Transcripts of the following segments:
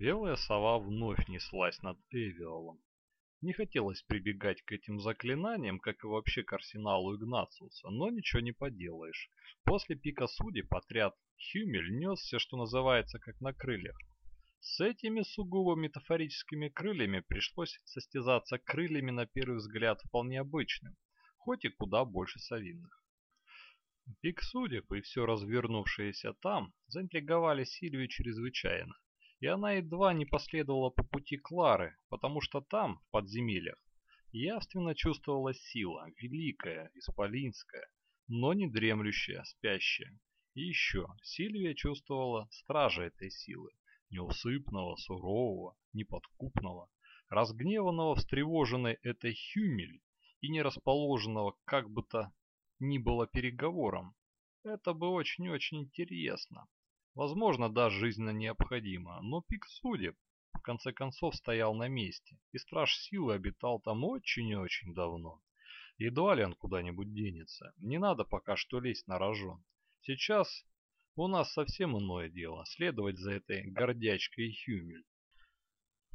Белая сова вновь неслась над Эвиолом. Не хотелось прибегать к этим заклинаниям, как и вообще к арсеналу Игнациуса, но ничего не поделаешь. После пика судеб отряд Хюмель несся, что называется, как на крыльях. С этими сугубо метафорическими крыльями пришлось состязаться крыльями на первый взгляд вполне обычным, хоть и куда больше совинных. Пик судеб и все развернувшееся там заинтриговали Сильвию чрезвычайно и она едва не последовала по пути Клары, потому что там, в подземельях, явственно чувствовалась сила, великая, исполинская, но не дремлющая, спящая. И еще Сильвия чувствовала стража этой силы, неусыпного, сурового, неподкупного, разгневанного, встревоженной этой Хюмель и не расположенного как бы то ни было переговором. Это бы очень-очень интересно. Возможно, даже жизненно необходимо, но пик судеб в конце концов стоял на месте, и страж силы обитал там очень и очень давно. Едва ли он куда-нибудь денется, не надо пока что лезть на рожон. Сейчас у нас совсем иное дело, следовать за этой гордячкой Хюмель.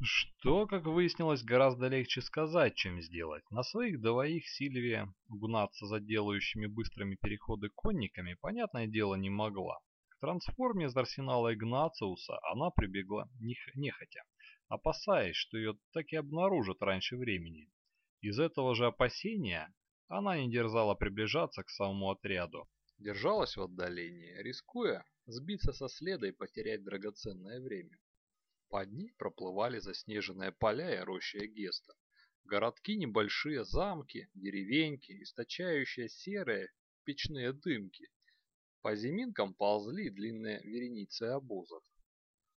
Что, как выяснилось, гораздо легче сказать, чем сделать. На своих двоих Сильвия угнаться за делающими быстрыми переходы конниками, понятное дело, не могла трансформе из арсенала Игнациуса она прибегла нехотя, опасаясь, что ее так и обнаружат раньше времени. Из этого же опасения она не дерзала приближаться к самому отряду. Держалась в отдалении, рискуя сбиться со следа и потерять драгоценное время. Под ней проплывали заснеженные поля и роща Геста. Городки небольшие, замки, деревеньки, источающие серые печные дымки, по зиминкам ползли длинные вереницы обозов.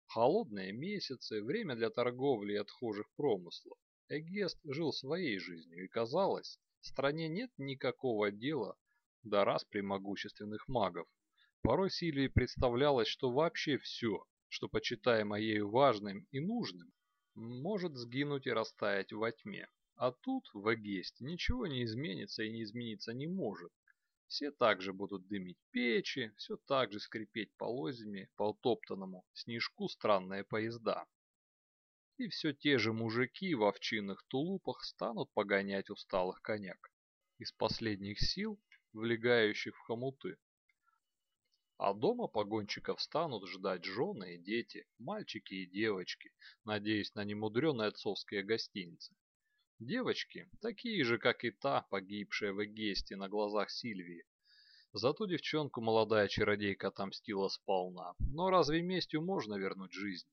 Холодные месяцы, время для торговли и отхожих промыслов. Эгест жил своей жизнью, и казалось, в стране нет никакого дела до распри могущественных магов. Порой Сильвии представлялось, что вообще все, что почитаемо ею важным и нужным, может сгинуть и растаять во тьме. А тут, в Эгесте, ничего не изменится и не измениться не может. Все также будут дымить печи, все так же скрипеть полозьями по утоптанному снежку странные поезда. И все те же мужики в овчинных тулупах станут погонять усталых коняк, из последних сил влегающих в хомуты. А дома погонщиков станут ждать жены и дети, мальчики и девочки, надеясь на немудреные отцовские гостиницы. Девочки, такие же, как и та, погибшая в Эгесте на глазах Сильвии. Зато девчонку молодая чародейка отомстила сполна. Но разве местью можно вернуть жизнь?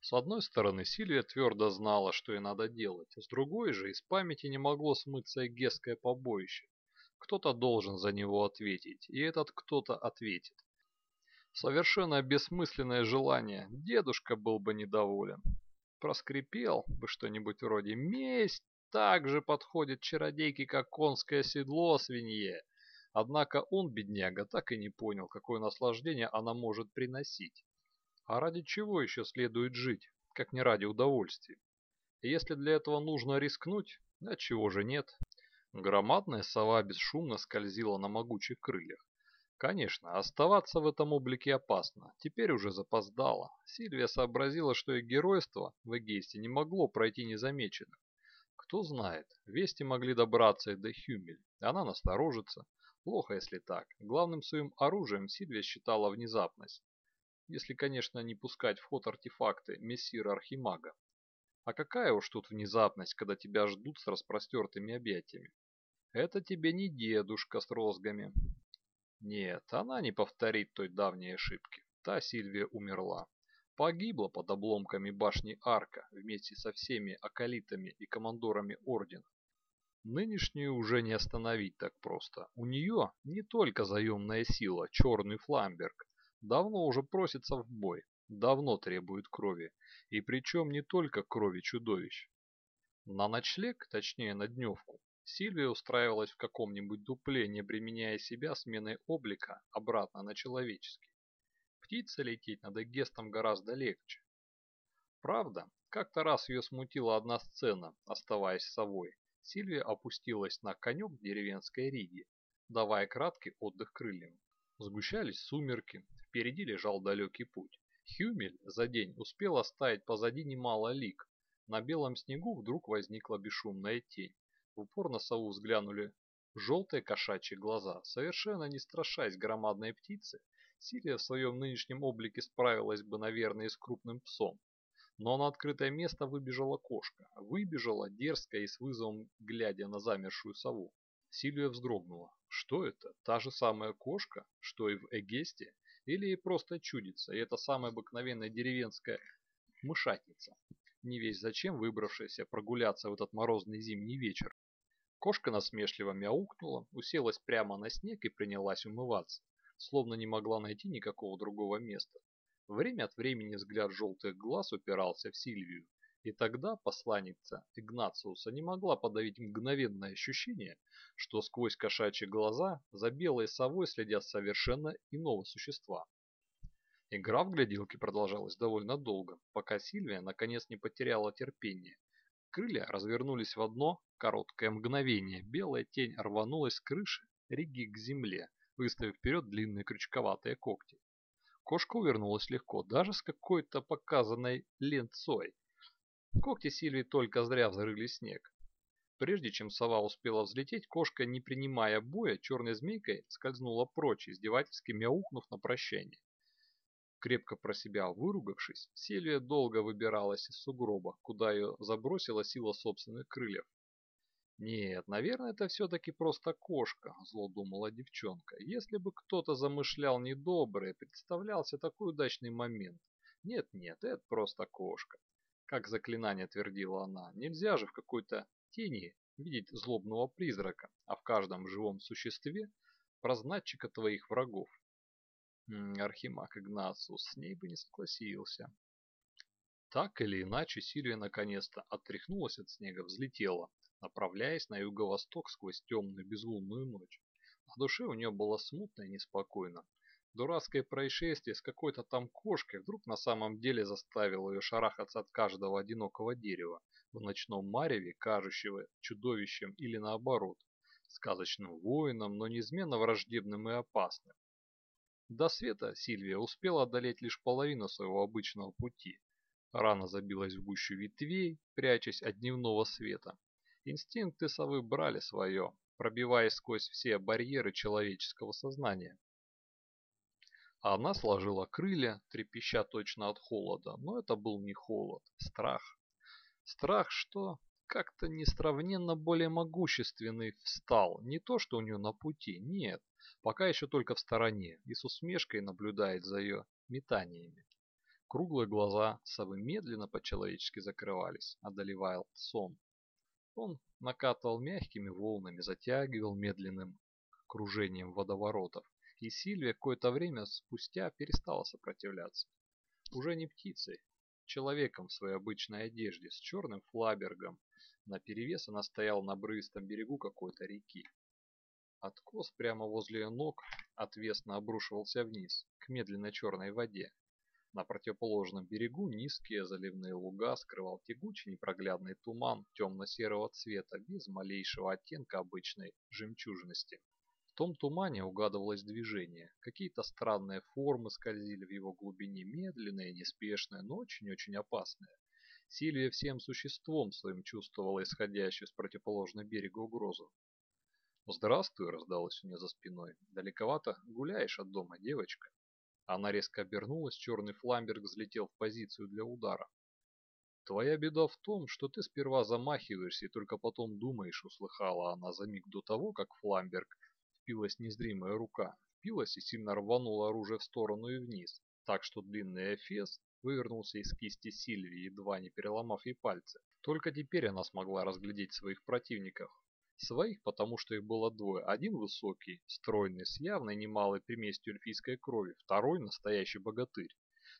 С одной стороны, Сильвия твердо знала, что ей надо делать, с другой же из памяти не могло смыться эгесское побоище. Кто-то должен за него ответить, и этот кто-то ответит. Совершенно бессмысленное желание, дедушка был бы недоволен проскрипел бы что-нибудь вроде «Месть также подходит чародейке, как конское седло свинье». Однако он, бедняга, так и не понял, какое наслаждение она может приносить. А ради чего еще следует жить, как не ради удовольствия? И если для этого нужно рискнуть, а чего же нет? Громадная сова бесшумно скользила на могучих крыльях. Конечно, оставаться в этом облике опасно. Теперь уже запоздало. Сильвия сообразила, что и геройство в Эгесте не могло пройти незамеченным. Кто знает, вести могли добраться и до Хюмель. Она насторожится. Плохо, если так. Главным своим оружием Сильвия считала внезапность. Если, конечно, не пускать в ход артефакты мессира Архимага. А какая уж тут внезапность, когда тебя ждут с распростертыми объятиями. Это тебе не дедушка с розгами. Нет, она не повторит той давней ошибки. Та Сильвия умерла. Погибла под обломками башни Арка вместе со всеми акалитами и командорами Ордена. Нынешнюю уже не остановить так просто. У нее не только заемная сила, черный фламберг, давно уже просится в бой, давно требует крови, и причем не только крови чудовищ. На ночлег, точнее на дневку, Сильвия устраивалась в каком-нибудь дупле, не применяя себя сменой облика обратно на человеческий. Птица лететь над Эгестом гораздо легче. Правда, как-то раз ее смутила одна сцена, оставаясь совой. Сильвия опустилась на конек деревенской Риги, давая краткий отдых крыльям. Сгущались сумерки, впереди лежал далекий путь. Хюмель за день успел оставить позади немало лик. На белом снегу вдруг возникла бесшумная тень. В упор на сову взглянули желтые кошачьи глаза. Совершенно не страшась громадной птицы, Силия в своем нынешнем облике справилась бы, наверное, с крупным псом. Но на открытое место выбежала кошка. Выбежала, дерзкая и с вызовом, глядя на замершую сову. Сильвия вздрогнула. Что это? Та же самая кошка, что и в Эгесте? Или ей просто чудится, и это самая обыкновенная деревенская мышатница, не весь зачем выбравшаяся прогуляться в этот морозный зимний вечер. Кошка насмешливо мяукнула, уселась прямо на снег и принялась умываться, словно не могла найти никакого другого места. Время от времени взгляд желтых глаз упирался в Сильвию, и тогда посланница Игнациуса не могла подавить мгновенное ощущение, что сквозь кошачьи глаза за белой совой следят совершенно иного существа. Игра в гляделки продолжалась довольно долго, пока Сильвия наконец не потеряла терпение. Крылья развернулись в одно короткое мгновение. Белая тень рванулась с крыши Риги к земле, выставив вперед длинные крючковатые когти. Кошка увернулась легко, даже с какой-то показанной ленцой. Когти Сильвии только зря взрыли снег. Прежде чем сова успела взлететь, кошка, не принимая боя, черной змейкой скользнула прочь, издевательски мяукнув на прощание. Крепко про себя выругавшись, Сильвия долго выбиралась из сугроба, куда ее забросила сила собственных крыльев. «Нет, наверное, это все-таки просто кошка», – зло думала девчонка. «Если бы кто-то замышлял недоброе, представлялся такой удачный момент. Нет-нет, это просто кошка как заклинание твердила она, нельзя же в какой-то тени видеть злобного призрака, а в каждом живом существе прознатчика твоих врагов. Архимаг Игнациус с ней бы не согласился. Так или иначе, Сильвия наконец-то отряхнулась от снега, взлетела, направляясь на юго-восток сквозь темную безлунную ночь. На душе у нее было смутно и неспокойно. Дурацкое происшествие с какой-то там кошкой вдруг на самом деле заставило ее шарахаться от каждого одинокого дерева в ночном мареве, кажущего чудовищем или наоборот, сказочным воином, но неизменно враждебным и опасным. До света Сильвия успела одолеть лишь половину своего обычного пути. Рана забилась в гущу ветвей, прячась от дневного света. Инстинкты совы брали свое, пробиваясь сквозь все барьеры человеческого сознания. Она сложила крылья, трепеща точно от холода, но это был не холод, страх. Страх, что как-то несравненно более могущественный встал, не то что у нее на пути, нет, пока еще только в стороне и с усмешкой наблюдает за ее метаниями. Круглые глаза совы медленно по-человечески закрывались, одолевая сон. Он накатывал мягкими волнами, затягивал медленным кружением водоворотов, и Сильвия какое-то время спустя перестала сопротивляться. Уже не птицей, человеком в своей обычной одежде, с черным флабергом. Наперевес она стояла на брызгом берегу какой-то реки. Откос прямо возле ее ног отвесно обрушивался вниз, к медленной черной воде. На противоположном берегу низкие заливные луга скрывал тягучий непроглядный туман темно-серого цвета без малейшего оттенка обычной жемчужности том тумане угадывалось движение. Какие-то странные формы скользили в его глубине, медленные, неспешные, но очень-очень опасные. Сильвия всем существом своим чувствовала исходящую с противоположного берега угрозу. «Здравствуй», — раздалось у нее за спиной. «Далековато гуляешь от дома, девочка?» Она резко обернулась, черный фламберг взлетел в позицию для удара. «Твоя беда в том, что ты сперва замахиваешься и только потом думаешь», — услыхала она за миг до того, как Фламберг впилась незримая рука, впилась и сильно рванула оружие в сторону и вниз, так что длинный эфес вывернулся из кисти Сильвии, едва не переломав ей пальцы. Только теперь она смогла разглядеть своих противников. Своих, потому что их было двое. Один высокий, стройный, с явной немалой примесью эльфийской крови, второй настоящий богатырь.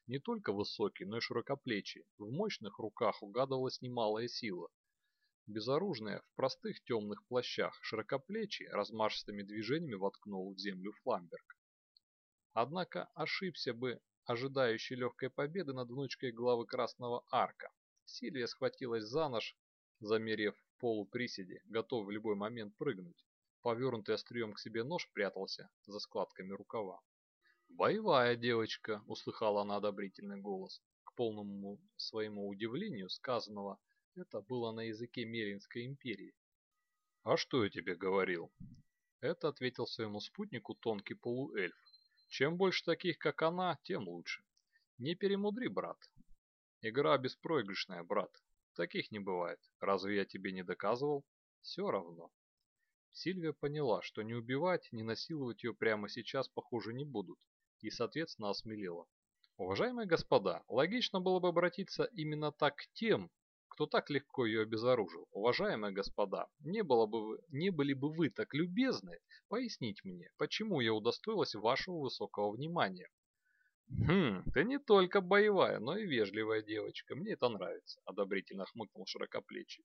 Не только высокий, но и широкоплечий. В мощных руках угадывалась немалая сила. Безоружная, в простых темных плащах, широкоплечий, размашистыми движениями воткнул в землю Фламберг. Однако ошибся бы ожидающий легкой победы над внучкой главы Красного Арка. Сильвия схватилась за нож, замерев полуприседе, готов в любой момент прыгнуть. Повернутый острием к себе нож прятался за складками рукава. «Боевая девочка», — услыхала она одобрительный голос. К полному своему удивлению сказанного это было на языке Меринской империи. «А что я тебе говорил?» Это ответил своему спутнику тонкий полуэльф. «Чем больше таких, как она, тем лучше. Не перемудри, брат. Игра беспроигрышная, брат. Таких не бывает. Разве я тебе не доказывал? Все равно». Сильвия поняла, что не убивать, не насиловать ее прямо сейчас, похоже, не будут, и, соответственно, осмелела. Уважаемые господа, логично было бы обратиться именно так к тем, кто так легко ее обезоружил. Уважаемые господа, не, было бы вы, не были бы вы так любезны пояснить мне, почему я удостоилась вашего высокого внимания. «Хм, ты не только боевая, но и вежливая девочка, мне это нравится», — одобрительно хмыкнул широкоплечий.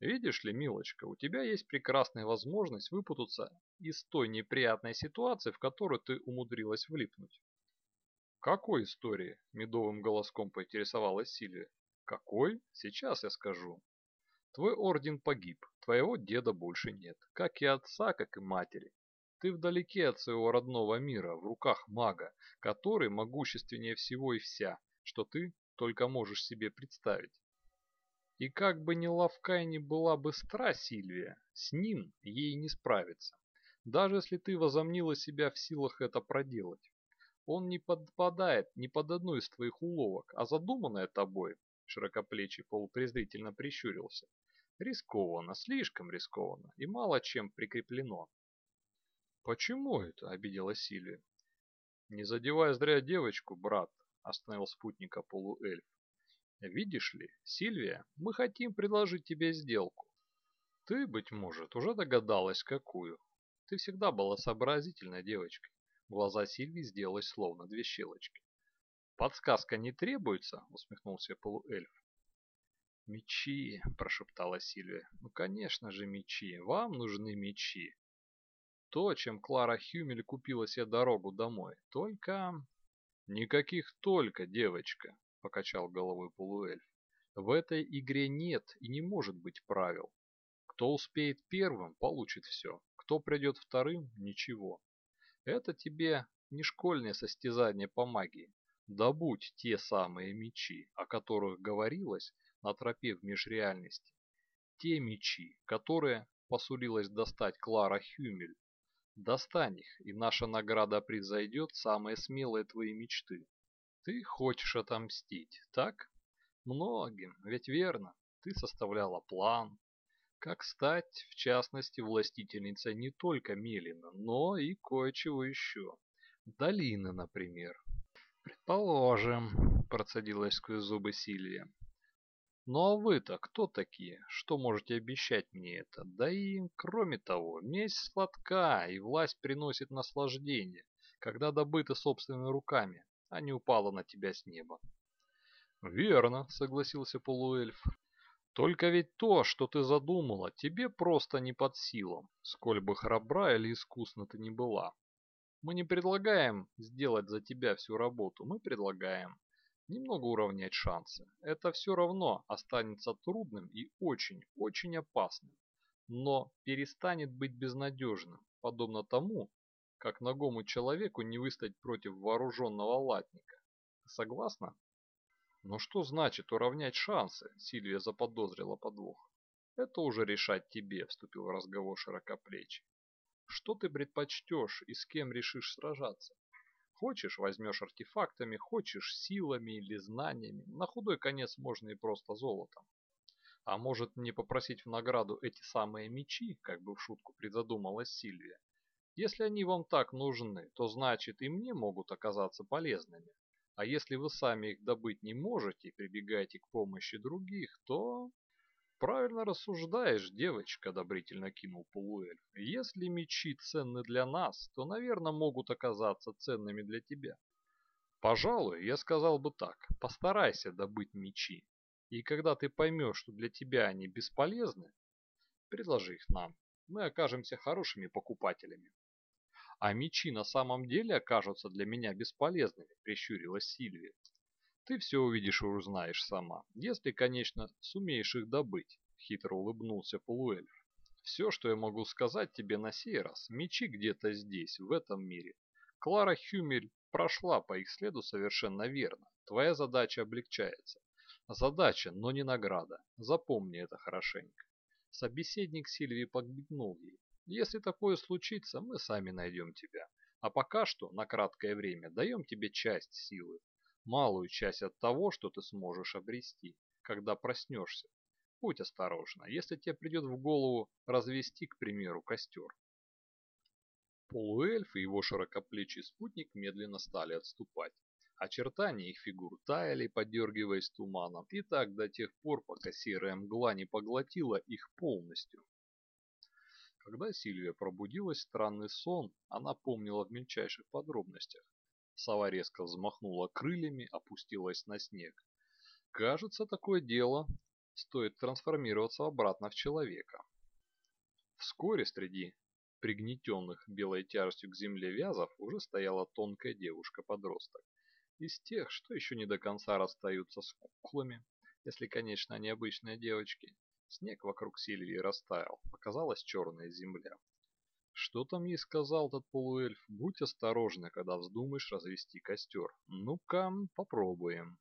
«Видишь ли, милочка, у тебя есть прекрасная возможность выпутаться из той неприятной ситуации, в которую ты умудрилась влипнуть. «Какой истории?» – медовым голоском поинтересовалась Сильвия. «Какой? Сейчас я скажу. Твой орден погиб, твоего деда больше нет, как и отца, как и матери. Ты вдалеке от своего родного мира, в руках мага, который могущественнее всего и вся, что ты только можешь себе представить. И как бы ни ловка и ни была быстра Сильвия, с ним ей не справиться, даже если ты возомнила себя в силах это проделать. Он не подпадает ни под одну из твоих уловок, а задуманное тобой, широкоплечий полупрезрительно прищурился, рискованно, слишком рискованно и мало чем прикреплено. «Почему это?» – обиделась Сильвия. «Не задевая зря девочку, брат», – остановил спутника полуэльф. «Видишь ли, Сильвия, мы хотим предложить тебе сделку. Ты, быть может, уже догадалась, какую. Ты всегда была сообразительной девочкой. Глаза Сильвии сделалось словно две щелочки. «Подсказка не требуется?» — усмехнулся полуэльф. «Мечи!» — прошептала Сильвия. «Ну, конечно же, мечи. Вам нужны мечи. То, чем Клара Хюмель купила себе дорогу домой. Только...» «Никаких только, девочка!» — покачал головой полуэльф. «В этой игре нет и не может быть правил. Кто успеет первым, получит все. Кто придет вторым – ничего. Это тебе не школьное состязание по магии. Добудь те самые мечи, о которых говорилось на тропе в межреальности. Те мечи, которые посулилась достать Клара Хюмель. Достань их, и наша награда произойдет самые смелые твои мечты. Ты хочешь отомстить, так? Многим, ведь верно, ты составляла план, как стать, в частности, властительницей не только Мелина, но и кое-чего еще. Долины, например. «Предположим», – процедила сквозь зубы Сильвия. «Ну а вы-то кто такие? Что можете обещать мне это? Да и, кроме того, месть сладка, и власть приносит наслаждение, когда добыта собственными руками, а не упала на тебя с неба». «Верно», — согласился полуэльф. Только ведь то, что ты задумала, тебе просто не под силам, сколь бы храбра или искусна ты ни была. Мы не предлагаем сделать за тебя всю работу, мы предлагаем немного уравнять шансы. Это все равно останется трудным и очень-очень опасным, но перестанет быть безнадежным, подобно тому, как ногому человеку не выстать против вооруженного латника. Ты согласна? Но что значит уравнять шансы? Сильвия заподозрила подвох. Это уже решать тебе, вступил в разговор широкоплечий. Что ты предпочтешь и с кем решишь сражаться? Хочешь, возьмешь артефактами, хочешь силами или знаниями. На худой конец можно и просто золотом. А может мне попросить в награду эти самые мечи, как бы в шутку призадумалась Сильвия. Если они вам так нужны, то значит и мне могут оказаться полезными. А если вы сами их добыть не можете и прибегаете к помощи других, то... Правильно рассуждаешь, девочка, одобрительно кинул полуэльф. Если мечи ценны для нас, то, наверное, могут оказаться ценными для тебя. Пожалуй, я сказал бы так. Постарайся добыть мечи. И когда ты поймешь, что для тебя они бесполезны, предложи их нам. Мы окажемся хорошими покупателями. А мечи на самом деле окажутся для меня бесполезными, прищурилась Сильвия. Ты все увидишь и узнаешь сама, если, конечно, сумеешь их добыть, хитро улыбнулся полуэльф. Все, что я могу сказать тебе на сей раз, мечи где-то здесь, в этом мире. Клара Хюмель прошла по их следу совершенно верно. Твоя задача облегчается. Задача, но не награда. Запомни это хорошенько. Собеседник Сильвии подмигнул ей. Если такое случится, мы сами найдем тебя. А пока что, на краткое время, даем тебе часть силы. Малую часть от того, что ты сможешь обрести, когда проснешься. Будь осторожна, если тебе придет в голову развести, к примеру, костер. Полуэльф и его широкоплечий спутник медленно стали отступать. Очертания их фигур таяли, подергиваясь туманом, и так до тех пор, пока серая мгла не поглотила их полностью. Когда Сильвия пробудилась странный сон, она помнила в мельчайших подробностях. Сова резко взмахнула крыльями, опустилась на снег. Кажется, такое дело стоит трансформироваться обратно в человека. Вскоре среди пригнетенных белой тяжестью к земле вязов уже стояла тонкая девушка-подросток. Из тех, что еще не до конца расстаются с куклами, если, конечно, они обычные девочки. Снег вокруг Сильвии растаял, показалась черная земля. Что там ей сказал тот полуэльф? Будь осторожна, когда вздумаешь развести костер. Ну-ка, попробуем.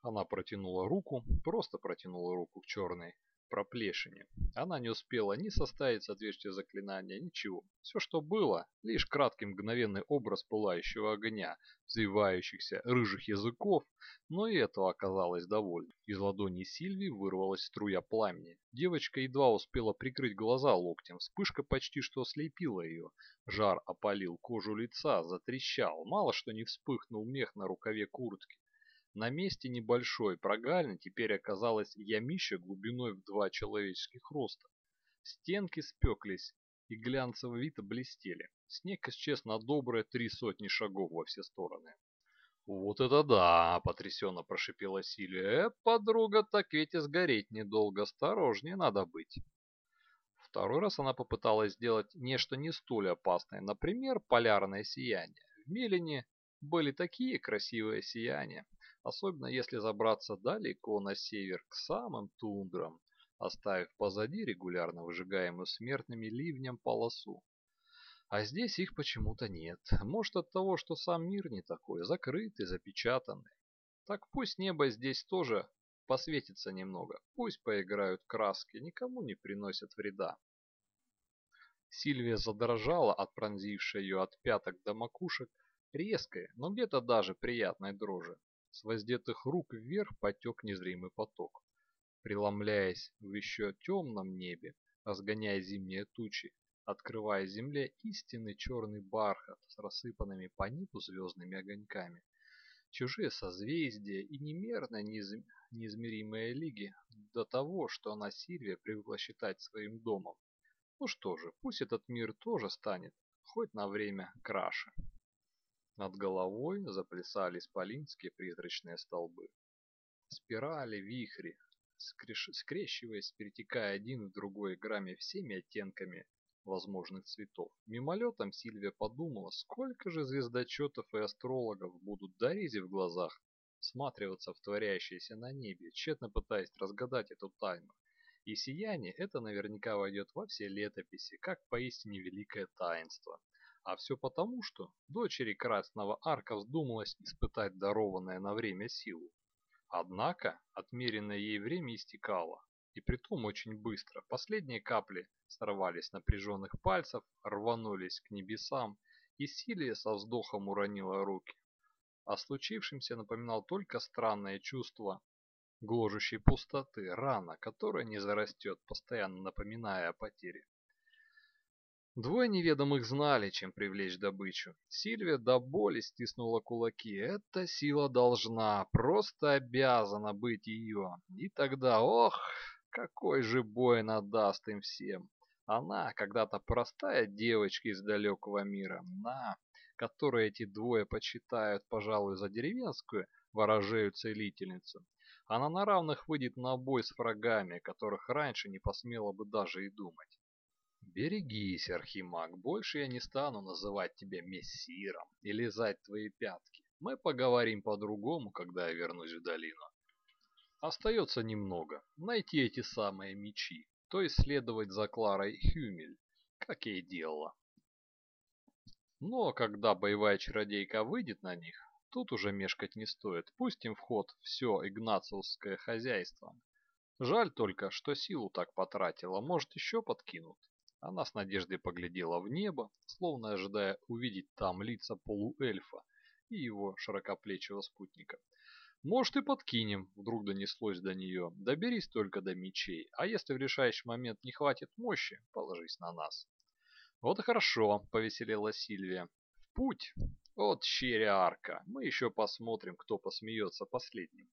Она протянула руку, просто протянула руку к черной, проплешине. Она не успела ни составить соответствие заклинания, ничего. Все, что было, лишь краткий мгновенный образ пылающего огня, взвивающихся рыжих языков, но и этого оказалось довольно. Из ладони Сильвии вырвалась струя пламени. Девочка едва успела прикрыть глаза локтем, вспышка почти что ослепила ее. Жар опалил кожу лица, затрещал, мало что не вспыхнул мех на рукаве куртки. На месте небольшой прогалины теперь оказалось ямище глубиной в два человеческих роста. Стенки спеклись и глянцево-вито блестели. Снег исчез на добрые три сотни шагов во все стороны. «Вот это да!» – потрясенно прошипела Силия. «Э, подруга, так ведь и сгореть недолго. Осторожнее надо быть!» Второй раз она попыталась сделать нечто не столь опасное, например, полярное сияние. В Мелине были такие красивые сияния, особенно если забраться далеко на север к самым тундрам, оставив позади регулярно выжигаемую смертными ливнем полосу. А здесь их почему-то нет. Может от того, что сам мир не такой, закрытый, запечатанный. Так пусть небо здесь тоже посветится немного, пусть поиграют краски, никому не приносят вреда. Сильвия задрожала от пронзившей ее от пяток до макушек резкой, но где-то даже приятной дрожи. С воздетых рук вверх потек незримый поток. Преломляясь в еще темном небе, разгоняя зимние тучи, открывая земле истинный черный бархат с рассыпанными по небу звездными огоньками. Чужие созвездия и немерно неизм... неизмеримые лиги до того, что она Сильвия привыкла считать своим домом. Ну что же, пусть этот мир тоже станет, хоть на время краше. Над головой заплясали исполинские призрачные столбы. Спирали, вихри, скрещиваясь, перетекая один в другой, грамме всеми оттенками возможных цветов. Мимолетом Сильвия подумала, сколько же звездочетов и астрологов будут дорези в глазах всматриваться в творящееся на небе, тщетно пытаясь разгадать эту тайну. И сияние это наверняка войдет во все летописи, как поистине великое таинство. А все потому, что дочери Красного Арка вздумалось испытать дарованное на время силу. Однако отмеренное ей время истекало, и притом очень быстро. Последние капли сорвались с напряженных пальцев, рванулись к небесам, и Силия со вздохом уронила руки. О случившемся напоминал только странное чувство гложущей пустоты, рана, которая не зарастет, постоянно напоминая о потере. Двое неведомых знали, чем привлечь добычу. Сильвия до боли стиснула кулаки. Эта сила должна, просто обязана быть ее. И тогда, ох, какой же бой она даст им всем. Она, когда-то простая девочка из далекого мира, на, которой эти двое почитают, пожалуй, за деревенскую ворожею целительницу. Она на равных выйдет на бой с врагами, которых раньше не посмела бы даже и думать. Берегись, Архимаг, больше я не стану называть тебя мессиром и лизать твои пятки. Мы поговорим по-другому, когда я вернусь в долину. Остается немного. Найти эти самые мечи, то есть следовать за Кларой Хюмель, как я и делала. Но когда боевая чародейка выйдет на них, тут уже мешкать не стоит. Пустим в ход все игнациусское хозяйство. Жаль только, что силу так потратила, может еще подкинут. Она с надеждой поглядела в небо, словно ожидая увидеть там лица полуэльфа и его широкоплечего спутника. «Может и подкинем», — вдруг донеслось до нее. «Доберись только до мечей, а если в решающий момент не хватит мощи, положись на нас». «Вот и хорошо», — повеселела Сильвия. «В путь! От щеря арка! Мы еще посмотрим, кто посмеется последним».